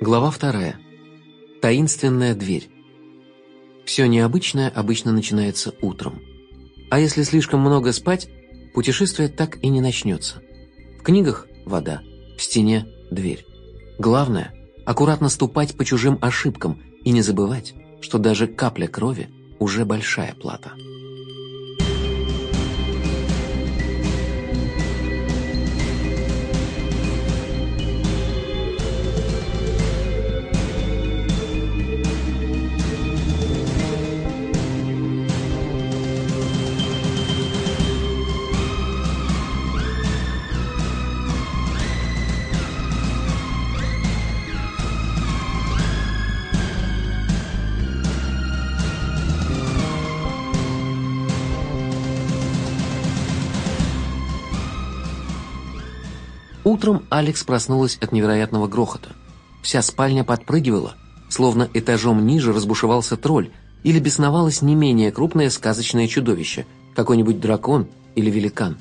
Глава вторая. Таинственная дверь. Все необычное обычно начинается утром. А если слишком много спать, путешествие так и не начнется. В книгах – вода, в стене – дверь. Главное – аккуратно ступать по чужим ошибкам и не забывать, что даже капля крови – уже большая плата. Утром Алекс проснулась от невероятного грохота. Вся спальня подпрыгивала, словно этажом ниже разбушевался тролль или бесновалось не менее крупное сказочное чудовище, какой-нибудь дракон или великан.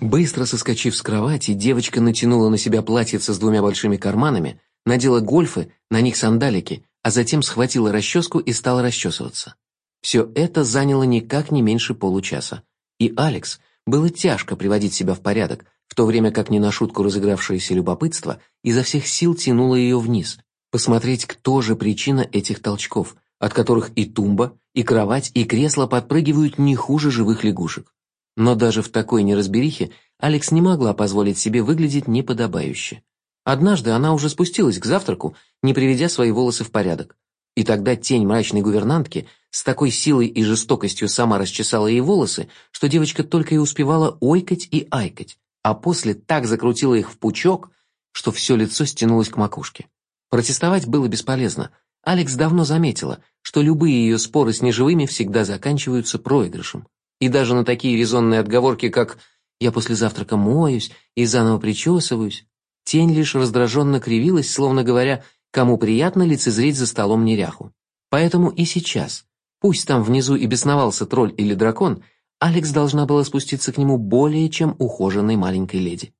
Быстро соскочив с кровати, девочка натянула на себя платьице с двумя большими карманами, надела гольфы, на них сандалики, а затем схватила расческу и стала расчесываться. Все это заняло никак не меньше получаса. И Алекс было тяжко приводить себя в порядок, в то время как не на шутку разыгравшееся любопытство изо всех сил тянуло ее вниз, посмотреть, кто же причина этих толчков, от которых и тумба, и кровать, и кресло подпрыгивают не хуже живых лягушек. Но даже в такой неразберихе Алекс не могла позволить себе выглядеть неподобающе. Однажды она уже спустилась к завтраку, не приведя свои волосы в порядок. И тогда тень мрачной гувернантки с такой силой и жестокостью сама расчесала ей волосы, что девочка только и успевала ойкать и айкать а после так закрутила их в пучок, что все лицо стянулось к макушке. Протестовать было бесполезно. Алекс давно заметила, что любые ее споры с неживыми всегда заканчиваются проигрышем. И даже на такие резонные отговорки, как «я после завтрака моюсь и заново причесываюсь», тень лишь раздраженно кривилась, словно говоря, кому приятно лицезреть за столом неряху. Поэтому и сейчас, пусть там внизу и бесновался тролль или дракон, Алекс должна была спуститься к нему более чем ухоженной маленькой леди.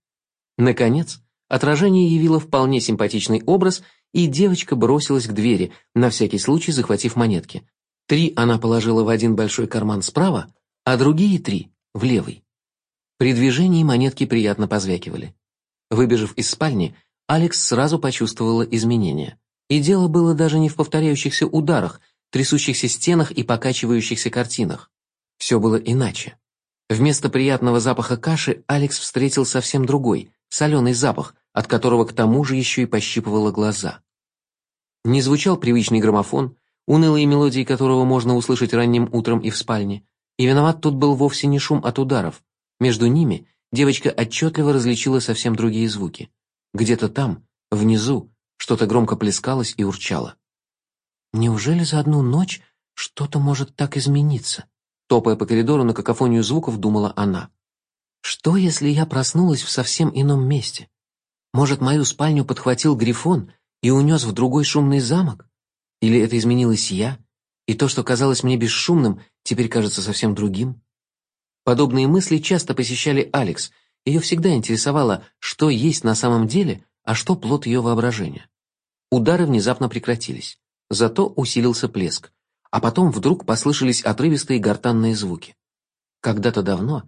Наконец, отражение явило вполне симпатичный образ, и девочка бросилась к двери, на всякий случай захватив монетки. Три она положила в один большой карман справа, а другие три — в левый. При движении монетки приятно позвякивали. Выбежав из спальни, Алекс сразу почувствовала изменения. И дело было даже не в повторяющихся ударах, трясущихся стенах и покачивающихся картинах. Все было иначе. Вместо приятного запаха каши Алекс встретил совсем другой, соленый запах, от которого к тому же еще и пощипывало глаза. Не звучал привычный граммофон, унылые мелодии которого можно услышать ранним утром и в спальне, и виноват тут был вовсе не шум от ударов. Между ними девочка отчетливо различила совсем другие звуки. Где-то там, внизу, что-то громко плескалось и урчало. Неужели за одну ночь что-то может так измениться? Топая по коридору на какофонию звуков, думала она. Что, если я проснулась в совсем ином месте? Может, мою спальню подхватил Грифон и унес в другой шумный замок? Или это изменилась я, и то, что казалось мне бесшумным, теперь кажется совсем другим? Подобные мысли часто посещали Алекс. Ее всегда интересовало, что есть на самом деле, а что плод ее воображения. Удары внезапно прекратились. Зато усилился плеск а потом вдруг послышались отрывистые гортанные звуки. Когда-то давно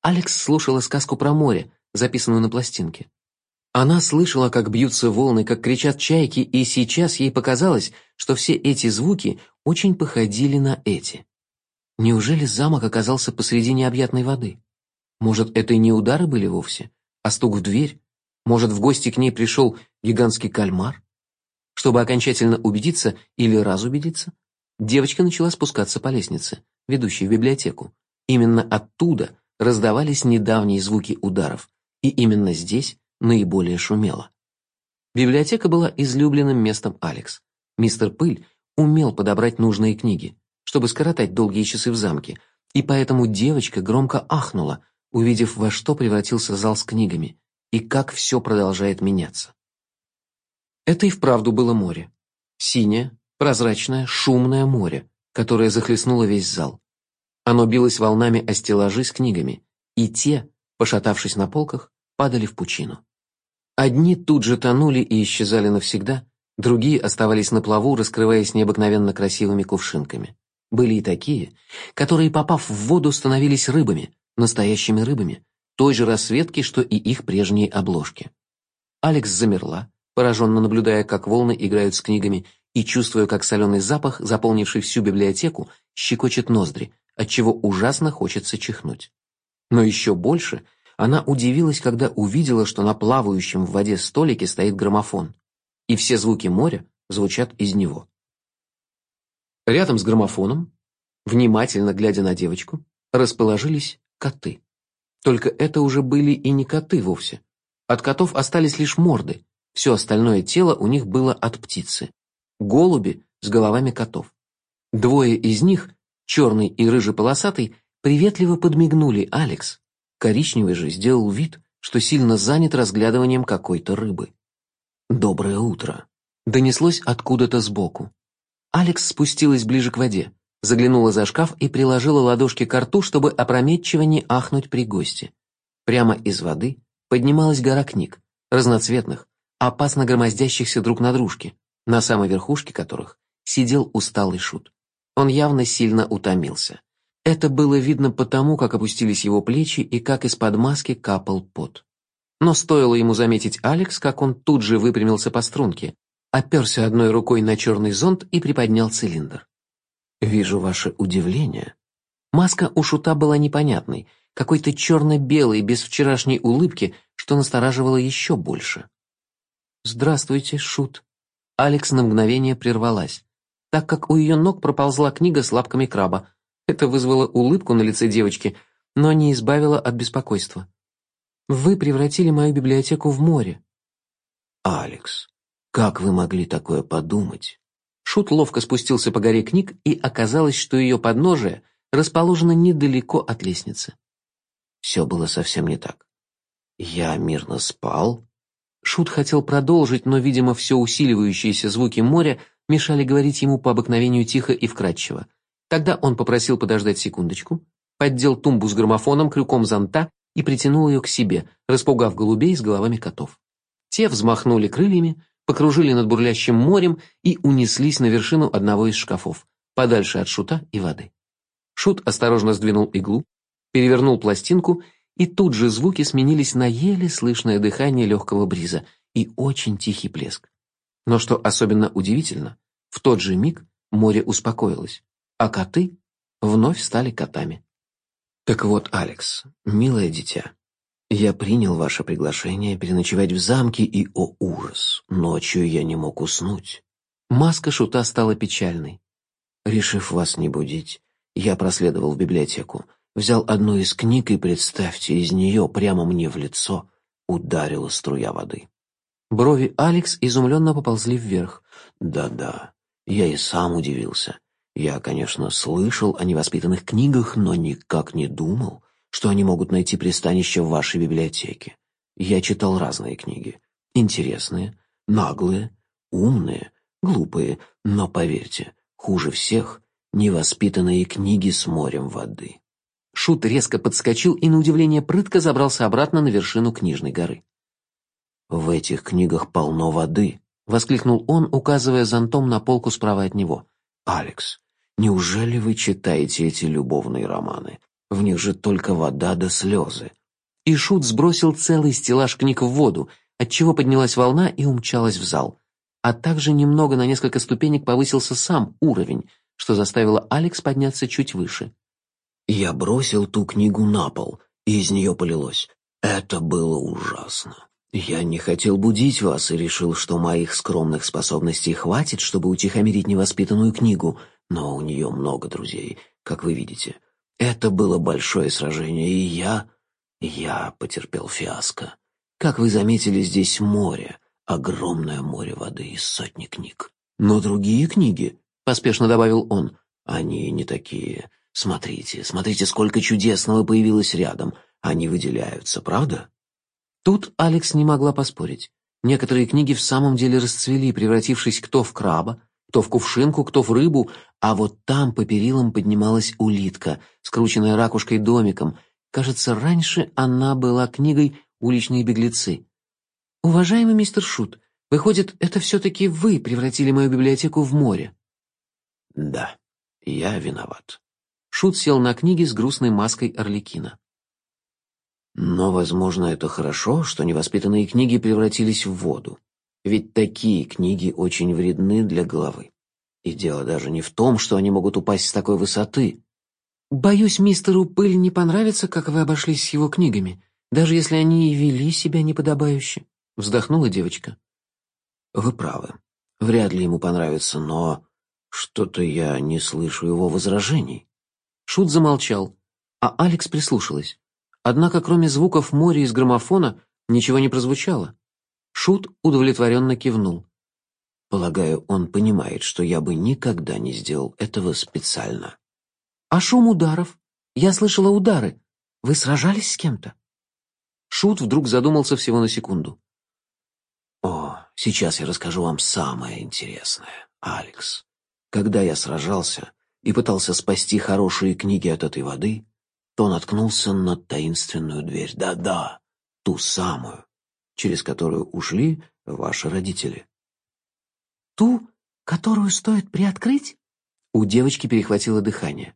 Алекс слушала сказку про море, записанную на пластинке. Она слышала, как бьются волны, как кричат чайки, и сейчас ей показалось, что все эти звуки очень походили на эти. Неужели замок оказался посреди необъятной воды? Может, это и не удары были вовсе, а стук в дверь? Может, в гости к ней пришел гигантский кальмар? Чтобы окончательно убедиться или разубедиться, Девочка начала спускаться по лестнице, ведущей в библиотеку. Именно оттуда раздавались недавние звуки ударов, и именно здесь наиболее шумело. Библиотека была излюбленным местом Алекс. Мистер Пыль умел подобрать нужные книги, чтобы скоротать долгие часы в замке, и поэтому девочка громко ахнула, увидев, во что превратился зал с книгами, и как все продолжает меняться. Это и вправду было море. Синее, Прозрачное, шумное море, которое захлестнуло весь зал. Оно билось волнами о стеллажи с книгами, и те, пошатавшись на полках, падали в пучину. Одни тут же тонули и исчезали навсегда, другие оставались на плаву, раскрываясь необыкновенно красивыми кувшинками. Были и такие, которые, попав в воду, становились рыбами, настоящими рыбами, той же расцветки, что и их прежние обложки. Алекс замерла, пораженно наблюдая, как волны играют с книгами, и чувствуя, как соленый запах, заполнивший всю библиотеку, щекочет ноздри, отчего ужасно хочется чихнуть. Но еще больше она удивилась, когда увидела, что на плавающем в воде столике стоит граммофон, и все звуки моря звучат из него. Рядом с граммофоном, внимательно глядя на девочку, расположились коты. Только это уже были и не коты вовсе. От котов остались лишь морды, все остальное тело у них было от птицы. Голуби с головами котов. Двое из них, черный и рыжий полосатый, приветливо подмигнули Алекс. Коричневый же сделал вид, что сильно занят разглядыванием какой-то рыбы. «Доброе утро!» Донеслось откуда-то сбоку. Алекс спустилась ближе к воде, заглянула за шкаф и приложила ладошки к рту, чтобы опрометчиво не ахнуть при гости. Прямо из воды поднималась гора книг, разноцветных, опасно громоздящихся друг на дружке, на самой верхушке которых сидел усталый шут. Он явно сильно утомился. Это было видно потому, как опустились его плечи и как из-под маски капал пот. Но стоило ему заметить Алекс, как он тут же выпрямился по струнке, оперся одной рукой на черный зонт и приподнял цилиндр. «Вижу ваше удивление». Маска у шута была непонятной, какой-то черно-белой, без вчерашней улыбки, что настораживало еще больше. «Здравствуйте, Шут». Алекс на мгновение прервалась, так как у ее ног проползла книга с лапками краба. Это вызвало улыбку на лице девочки, но не избавило от беспокойства. «Вы превратили мою библиотеку в море». «Алекс, как вы могли такое подумать?» Шут ловко спустился по горе книг, и оказалось, что ее подножие расположено недалеко от лестницы. Все было совсем не так. Я мирно спал, Шут хотел продолжить, но, видимо, все усиливающиеся звуки моря мешали говорить ему по обыкновению тихо и вкрадчиво. Тогда он попросил подождать секундочку, поддел тумбу с граммофоном крюком зонта и притянул ее к себе, распугав голубей с головами котов. Те взмахнули крыльями, покружили над бурлящим морем и унеслись на вершину одного из шкафов, подальше от шута и воды. Шут осторожно сдвинул иглу, перевернул пластинку и тут же звуки сменились на еле слышное дыхание легкого бриза и очень тихий плеск. Но что особенно удивительно, в тот же миг море успокоилось, а коты вновь стали котами. «Так вот, Алекс, милое дитя, я принял ваше приглашение переночевать в замке, и, о ужас, ночью я не мог уснуть». Маска шута стала печальной. Решив вас не будить, я проследовал в библиотеку, взял одну из книг и, представьте, из нее прямо мне в лицо ударила струя воды. Брови Алекс изумленно поползли вверх. Да-да, я и сам удивился. Я, конечно, слышал о невоспитанных книгах, но никак не думал, что они могут найти пристанище в вашей библиотеке. Я читал разные книги. Интересные, наглые, умные, глупые, но, поверьте, хуже всех — невоспитанные книги с морем воды. Шут резко подскочил и, на удивление, прытко забрался обратно на вершину книжной горы. «В этих книгах полно воды», — воскликнул он, указывая зонтом на полку справа от него. «Алекс, неужели вы читаете эти любовные романы? В них же только вода да слезы». И Шут сбросил целый стеллаж книг в воду, отчего поднялась волна и умчалась в зал. А также немного на несколько ступенек повысился сам уровень, что заставило Алекс подняться чуть выше. Я бросил ту книгу на пол, и из нее полилось. Это было ужасно. Я не хотел будить вас и решил, что моих скромных способностей хватит, чтобы утихомирить невоспитанную книгу, но у нее много друзей, как вы видите. Это было большое сражение, и я... я потерпел фиаско. Как вы заметили, здесь море, огромное море воды из сотни книг. Но другие книги, — поспешно добавил он, — они не такие. Смотрите, смотрите, сколько чудесного появилось рядом. Они выделяются, правда? Тут Алекс не могла поспорить. Некоторые книги в самом деле расцвели, превратившись кто в краба, кто в кувшинку, кто в рыбу, а вот там по перилам поднималась улитка, скрученная ракушкой домиком. Кажется, раньше она была книгой «Уличные беглецы». «Уважаемый мистер Шут, выходит, это все-таки вы превратили мою библиотеку в море?» «Да, я виноват». Шут сел на книге с грустной маской Орликина. «Но, возможно, это хорошо, что невоспитанные книги превратились в воду. Ведь такие книги очень вредны для головы. И дело даже не в том, что они могут упасть с такой высоты. Боюсь, мистеру Пыль не понравится, как вы обошлись с его книгами, даже если они и вели себя неподобающе. Вздохнула девочка. Вы правы. Вряд ли ему понравится, но что-то я не слышу его возражений. Шут замолчал, а Алекс прислушалась. Однако, кроме звуков моря из граммофона, ничего не прозвучало. Шут удовлетворенно кивнул. Полагаю, он понимает, что я бы никогда не сделал этого специально. А шум ударов? Я слышала удары. Вы сражались с кем-то? Шут вдруг задумался всего на секунду. О, сейчас я расскажу вам самое интересное, Алекс. Когда я сражался и пытался спасти хорошие книги от этой воды, то наткнулся на таинственную дверь. Да-да, ту самую, через которую ушли ваши родители. Ту, которую стоит приоткрыть? У девочки перехватило дыхание.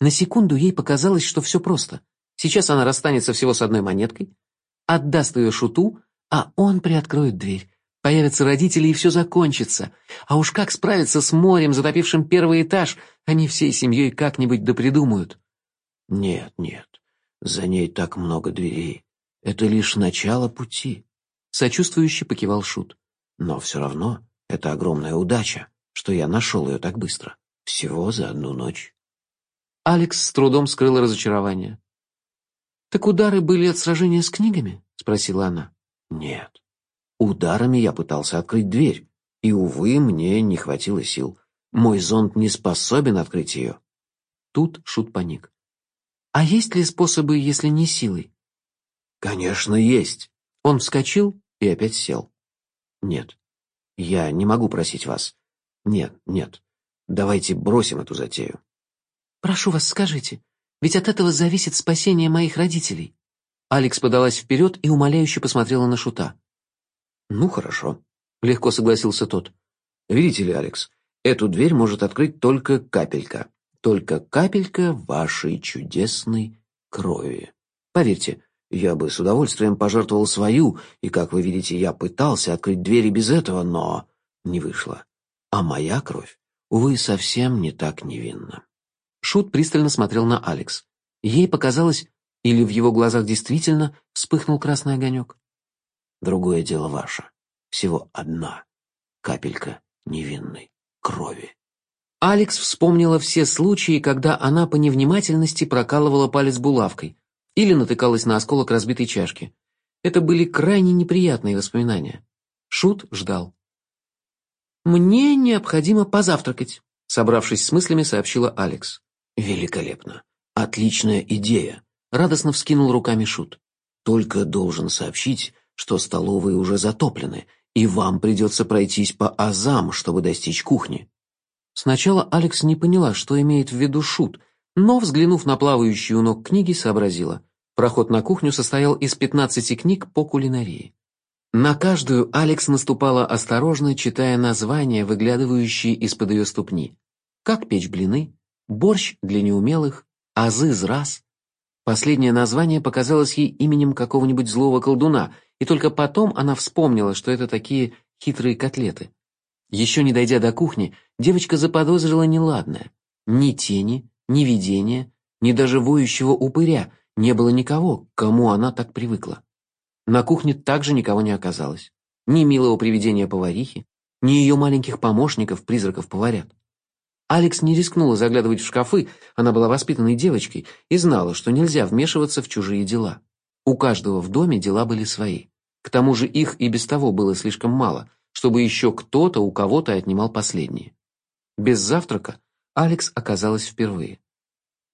На секунду ей показалось, что все просто. Сейчас она расстанется всего с одной монеткой, отдаст ее шуту, а он приоткроет дверь. Появятся родители, и все закончится. А уж как справиться с морем, затопившим первый этаж, они всей семьей как-нибудь допридумают. Нет, нет, за ней так много дверей. Это лишь начало пути. Сочувствующе покивал Шут. Но все равно это огромная удача, что я нашел ее так быстро. Всего за одну ночь. Алекс с трудом скрыла разочарование. «Так удары были от сражения с книгами?» — спросила она. «Нет. Ударами я пытался открыть дверь, и, увы, мне не хватило сил. Мой зонт не способен открыть ее». Тут Шут паник. «А есть ли способы, если не силой?» «Конечно, есть». Он вскочил и опять сел. «Нет, я не могу просить вас. Нет, нет, давайте бросим эту затею». «Прошу вас, скажите, ведь от этого зависит спасение моих родителей». Алекс подалась вперед и умоляюще посмотрела на Шута. «Ну, хорошо», — легко согласился тот. «Видите ли, Алекс, эту дверь может открыть только капелька. Только капелька вашей чудесной крови. Поверьте, я бы с удовольствием пожертвовал свою, и, как вы видите, я пытался открыть двери без этого, но не вышло. А моя кровь, увы, совсем не так невинна. Шут пристально смотрел на Алекс. Ей показалось, или в его глазах действительно вспыхнул красный огонек. Другое дело ваше. Всего одна капелька невинной крови. Алекс вспомнила все случаи, когда она по невнимательности прокалывала палец булавкой, или натыкалась на осколок разбитой чашки. Это были крайне неприятные воспоминания. Шут ждал. «Мне необходимо позавтракать», — собравшись с мыслями, сообщила Алекс. «Великолепно. Отличная идея», — радостно вскинул руками Шут. «Только должен сообщить, что столовые уже затоплены, и вам придется пройтись по азам, чтобы достичь кухни». Сначала Алекс не поняла, что имеет в виду Шут — но, взглянув на плавающие у ног книги, сообразила. Проход на кухню состоял из 15 книг по кулинарии. На каждую Алекс наступала осторожно, читая названия, выглядывающие из-под ее ступни. Как печь блины, борщ для неумелых, азы раз. Последнее название показалось ей именем какого-нибудь злого колдуна, и только потом она вспомнила, что это такие хитрые котлеты. Еще не дойдя до кухни, девочка заподозрила неладное. Ни тени, ни видения, ни даже воющего упыря, не было никого, к кому она так привыкла. На кухне также никого не оказалось. Ни милого привидения поварихи, ни ее маленьких помощников, призраков-поварят. Алекс не рискнула заглядывать в шкафы, она была воспитанной девочкой и знала, что нельзя вмешиваться в чужие дела. У каждого в доме дела были свои. К тому же их и без того было слишком мало, чтобы еще кто-то у кого-то отнимал последние. Без завтрака Алекс оказалась впервые.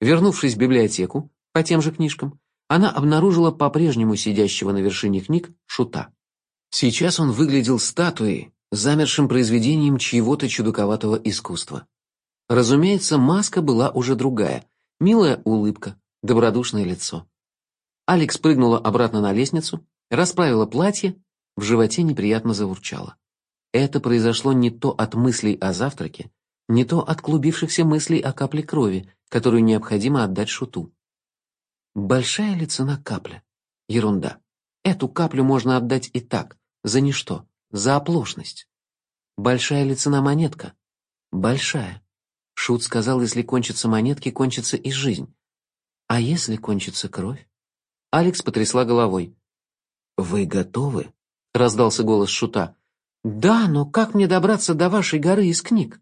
Вернувшись в библиотеку, по тем же книжкам, она обнаружила по-прежнему сидящего на вершине книг Шута. Сейчас он выглядел статуей, замершим произведением чьего-то чудаковатого искусства. Разумеется, маска была уже другая. Милая улыбка, добродушное лицо. Алекс прыгнула обратно на лестницу, расправила платье, в животе неприятно заурчало. Это произошло не то от мыслей о завтраке, не то от клубившихся мыслей о капле крови, которую необходимо отдать шуту. Большая ли цена капля? Ерунда. Эту каплю можно отдать и так, за ничто, за оплошность. Большая ли цена монетка? Большая. Шут сказал, если кончатся монетки, кончится и жизнь. А если кончится кровь? Алекс потрясла головой. «Вы готовы?» — раздался голос Шута. «Да, но как мне добраться до вашей горы из книг?»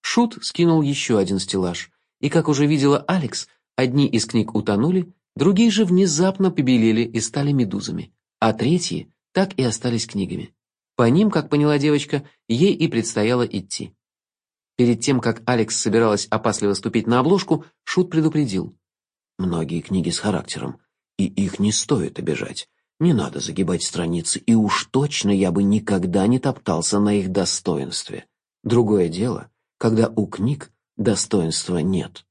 Шут скинул еще один стеллаж, и, как уже видела Алекс, одни из книг утонули, другие же внезапно побелели и стали медузами, а третьи так и остались книгами. По ним, как поняла девочка, ей и предстояло идти. Перед тем, как Алекс собиралась опасливо ступить на обложку, Шут предупредил. «Многие книги с характером, и их не стоит обижать. Не надо загибать страницы, и уж точно я бы никогда не топтался на их достоинстве. Другое дело, когда у книг достоинства нет».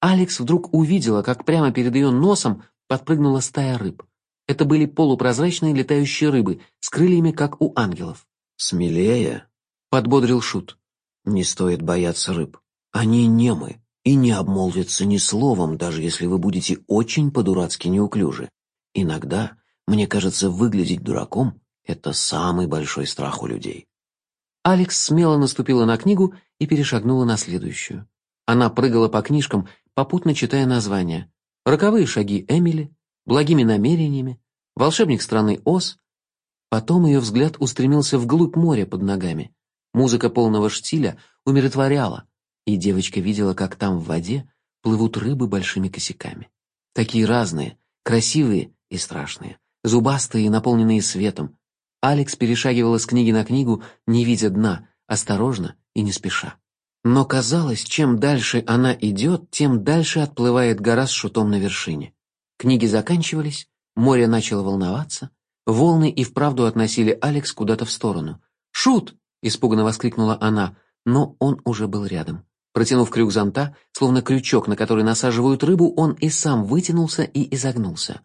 Алекс вдруг увидела, как прямо перед ее носом подпрыгнула стая рыб. Это были полупрозрачные летающие рыбы с крыльями, как у ангелов. «Смелее», — подбодрил Шут. «Не стоит бояться рыб. Они немы и не обмолвятся ни словом, даже если вы будете очень по-дурацки неуклюжи. Иногда, мне кажется, выглядеть дураком — это самый большой страх у людей». Алекс смело наступила на книгу и перешагнула на следующую. Она прыгала по книжкам, попутно читая названия. «Роковые шаги Эмили», «Благими намерениями», «Волшебник страны Оз». Потом ее взгляд устремился вглубь моря под ногами. Музыка полного штиля умиротворяла, и девочка видела, как там в воде плывут рыбы большими косяками. Такие разные, красивые и страшные, зубастые и наполненные светом. Алекс перешагивала с книги на книгу, не видя дна, осторожно и не спеша. Но казалось, чем дальше она идет, тем дальше отплывает гора с шутом на вершине. Книги заканчивались, море начало волноваться, волны и вправду относили Алекс куда-то в сторону. «Шут!» — испуганно воскликнула она, но он уже был рядом. Протянув крюк зонта, словно крючок, на который насаживают рыбу, он и сам вытянулся и изогнулся.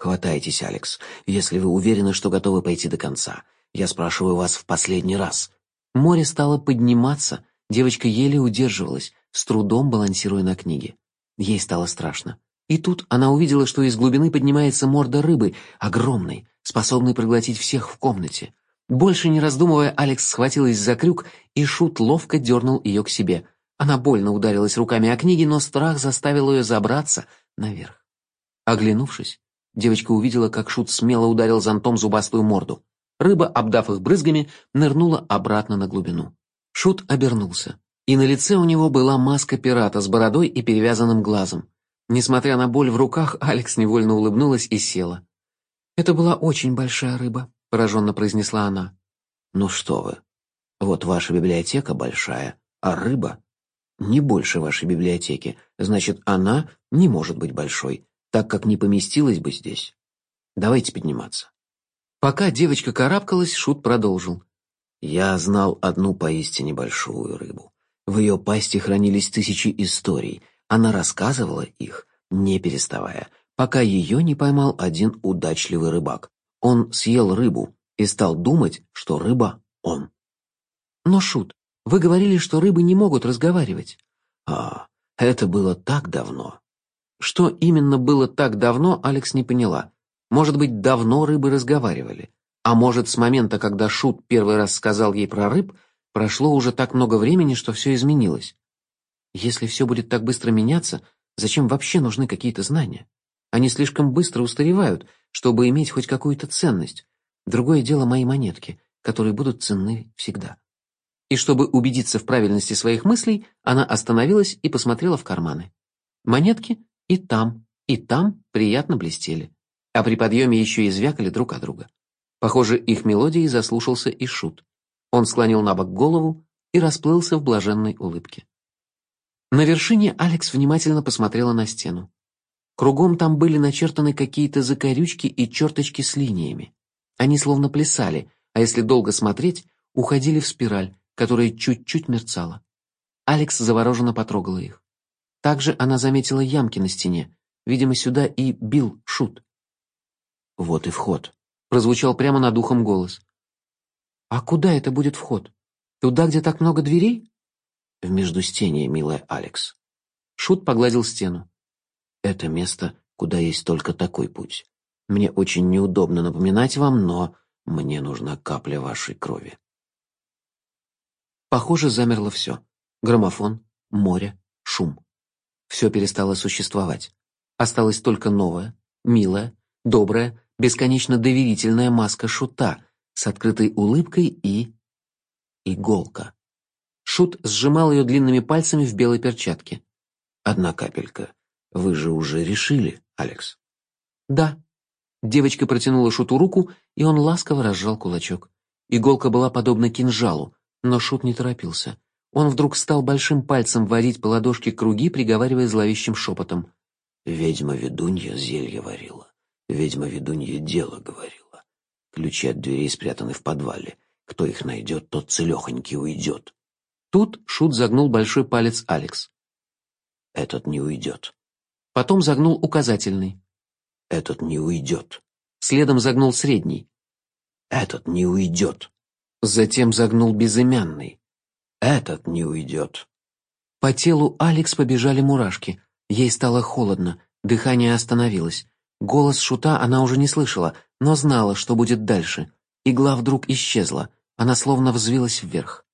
«Хватайтесь, Алекс, если вы уверены, что готовы пойти до конца. Я спрашиваю вас в последний раз». Море стало подниматься, Девочка еле удерживалась, с трудом балансируя на книге. Ей стало страшно. И тут она увидела, что из глубины поднимается морда рыбы, огромной, способной проглотить всех в комнате. Больше не раздумывая, Алекс схватилась за крюк, и Шут ловко дернул ее к себе. Она больно ударилась руками о книги, но страх заставил ее забраться наверх. Оглянувшись, девочка увидела, как Шут смело ударил зонтом зубастую морду. Рыба, обдав их брызгами, нырнула обратно на глубину. Шут обернулся, и на лице у него была маска пирата с бородой и перевязанным глазом. Несмотря на боль в руках, Алекс невольно улыбнулась и села. «Это была очень большая рыба», — пораженно произнесла она. «Ну что вы, вот ваша библиотека большая, а рыба не больше вашей библиотеки, значит, она не может быть большой, так как не поместилась бы здесь. Давайте подниматься». Пока девочка карабкалась, Шут продолжил. Я знал одну поистине большую рыбу. В ее пасти хранились тысячи историй. Она рассказывала их, не переставая, пока ее не поймал один удачливый рыбак. Он съел рыбу и стал думать, что рыба — он. Но, Шут, вы говорили, что рыбы не могут разговаривать. А, это было так давно. Что именно было так давно, Алекс не поняла. Может быть, давно рыбы разговаривали. А может, с момента, когда Шут первый раз сказал ей про рыб, прошло уже так много времени, что все изменилось. Если все будет так быстро меняться, зачем вообще нужны какие-то знания? Они слишком быстро устаревают, чтобы иметь хоть какую-то ценность. Другое дело мои монетки, которые будут ценны всегда. И чтобы убедиться в правильности своих мыслей, она остановилась и посмотрела в карманы. Монетки и там, и там приятно блестели, а при подъеме еще и звякали друг от друга. Похоже, их мелодией заслушался и Шут. Он склонил на бок голову и расплылся в блаженной улыбке. На вершине Алекс внимательно посмотрела на стену. Кругом там были начертаны какие-то закорючки и черточки с линиями. Они словно плясали, а если долго смотреть, уходили в спираль, которая чуть-чуть мерцала. Алекс завороженно потрогала их. Также она заметила ямки на стене. Видимо, сюда и бил шут. «Вот и вход», — прозвучал прямо над ухом голос. «А куда это будет вход? Туда, где так много дверей?» «В междустенье, милая Алекс». Шут погладил стену. «Это место, куда есть только такой путь. Мне очень неудобно напоминать вам, но мне нужна капля вашей крови». Похоже, замерло все. Граммофон, море, шум. Все перестало существовать. Осталась только новая, милая, добрая, бесконечно доверительная маска шута с открытой улыбкой и... иголка. Шут сжимал ее длинными пальцами в белой перчатке. «Одна капелька. Вы же уже решили, Алекс?» «Да». Девочка протянула Шуту руку, и он ласково разжал кулачок. Иголка была подобна кинжалу, но Шут не торопился. Он вдруг стал большим пальцем водить по ладошке круги, приговаривая зловещим шепотом. «Ведьма-ведунья зелье варила. Ведьма-ведунья дело говорила. Ключи от дверей спрятаны в подвале. Кто их найдет, тот целехонький уйдет». Тут Шут загнул большой палец Алекс. «Этот не уйдет». Потом загнул указательный. «Этот не уйдет». Следом загнул средний. «Этот не уйдет». Затем загнул безымянный. «Этот не уйдет». По телу Алекс побежали мурашки. Ей стало холодно, дыхание остановилось. Голос шута она уже не слышала, но знала, что будет дальше. Игла вдруг исчезла, она словно взвилась вверх.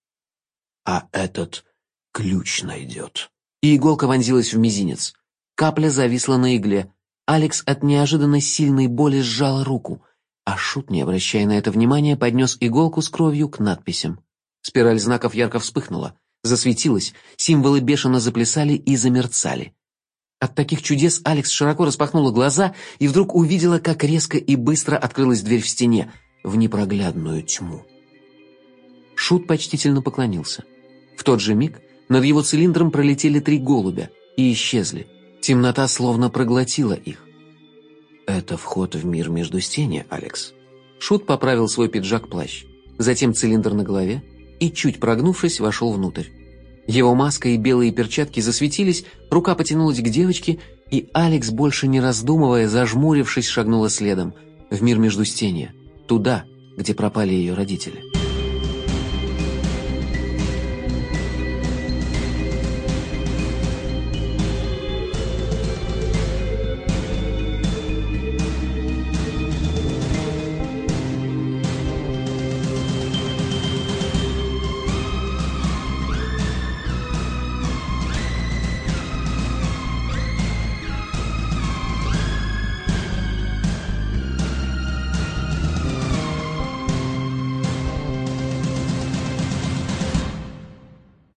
«А этот ключ найдет». И иголка вонзилась в мизинец. Капля зависла на игле. Алекс от неожиданной сильной боли сжала руку — а Шут, не обращая на это внимания, поднес иголку с кровью к надписям. Спираль знаков ярко вспыхнула, засветилась, символы бешено заплясали и замерцали. От таких чудес Алекс широко распахнула глаза и вдруг увидела, как резко и быстро открылась дверь в стене, в непроглядную тьму. Шут почтительно поклонился. В тот же миг над его цилиндром пролетели три голубя и исчезли. Темнота словно проглотила их. «Это вход в мир между стене, Алекс». Шут поправил свой пиджак-плащ, затем цилиндр на голове и, чуть прогнувшись, вошел внутрь. Его маска и белые перчатки засветились, рука потянулась к девочке, и Алекс, больше не раздумывая, зажмурившись, шагнула следом, в мир между стенья, туда, где пропали ее родители.